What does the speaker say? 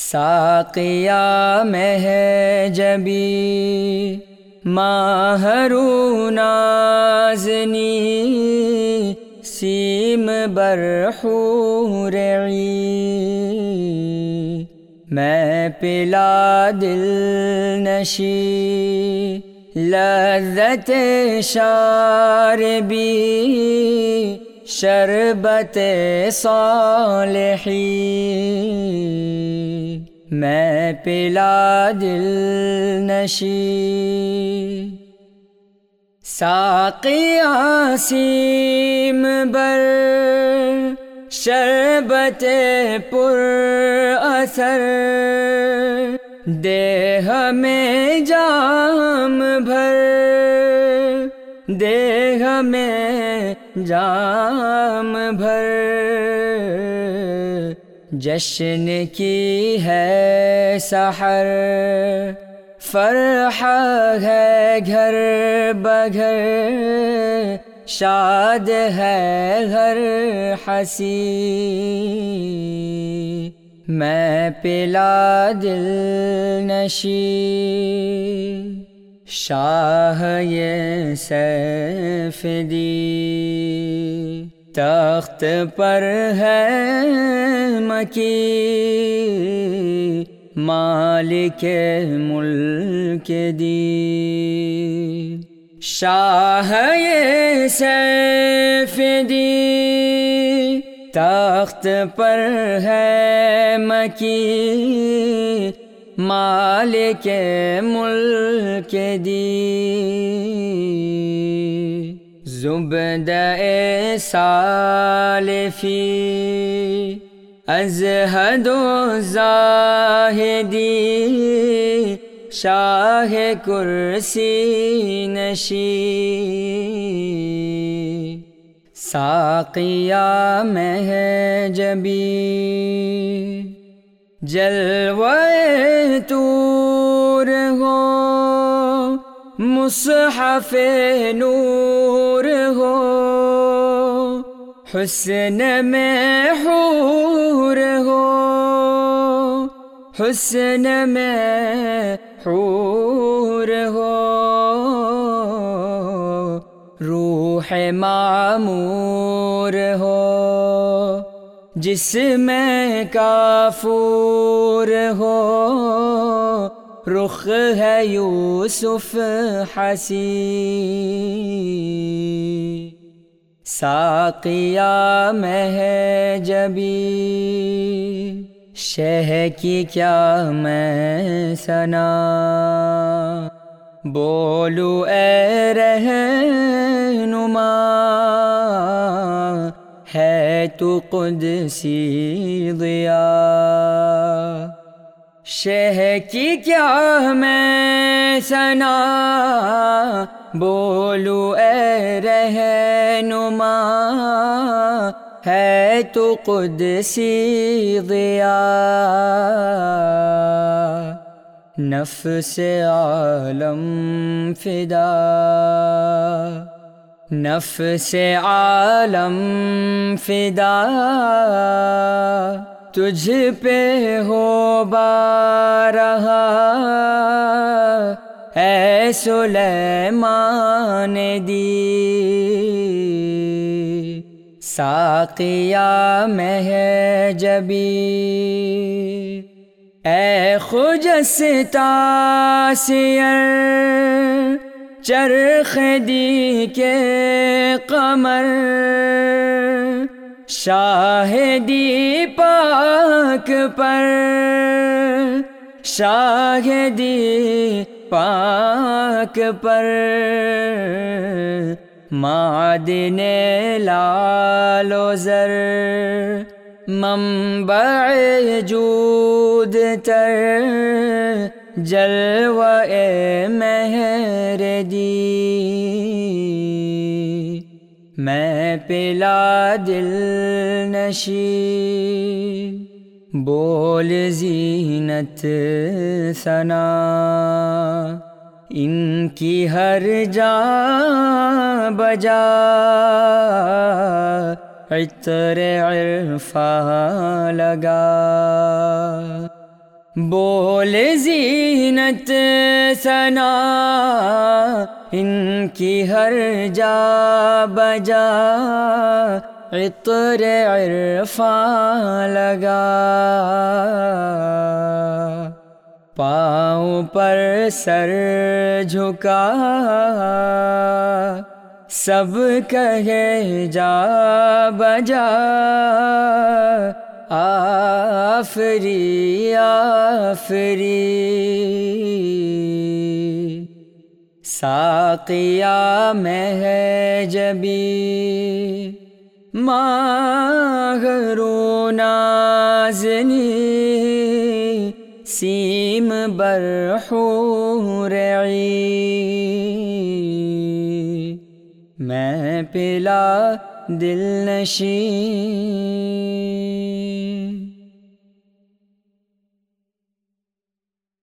ساقیا میں ہے جبی ماہرو نازنی، سیم برحور میں پلا دل نشی، لذت شار بھی شربت صالحی، میں پلا دل نشی۔ ساقی آسیم بر شربت پر اثر۔ دے ہمیں جام بھر دے ہمیں جام بھر جشن کی ہے سحر۔ فرح ہے گھر بگھر، شاد ہے گھر ہنسی۔ میں پلا دل نشی۔ شاہ یہ سیف دی۔ تخت پر ہے مکی۔ مالک ملک دی۔ شاہ یہ سیف دی۔ تخت پر ہے مکی۔ مالک ملک دی۔ زبد سالفی ازہد و زاہدی شاہ کرسی نشی۔ ساقیہ میں جلوے تور ہو مصحف نور ہو حسن میں حور حسن میں حور روح معمور ہو جس میں کافور ہو، رخ ہے یوسف حسی ساقیہ میں جبی شہ کی کیا میں سنا بولو اے رہنما ہے تو قدسی ضیا شہ کی کیا میں سنا بولو اے رہنما، ہے تو قدسی ضیا نفس عالم فدا۔ نفس عالم فدا، تجھ پہ ہو بارہا۔ اے سلیمان دی، ساقیہ میں ہے جبی اے خجس تاسیر چرخ دی کے قمر شاہدی پاک پر شاہدی پاک پر معدن لال و زر منبع جود تر جلوہ مہر دی جی۔ میں پلا دل نشی۔ بول زینت ثنا۔ ان کی ہر جا بجا۔ عطر عرفا لگا۔ بول زینت سنا ان کی ہر جا بجا، عطر عرفان لگا۔ پاؤں پر سر جھکا، سب کہے جا بجا۔ آفری آفری۔ ساقیا میں ہے جبی ماغرو نازنی۔ سیم برحور عی میں پلا دل نشی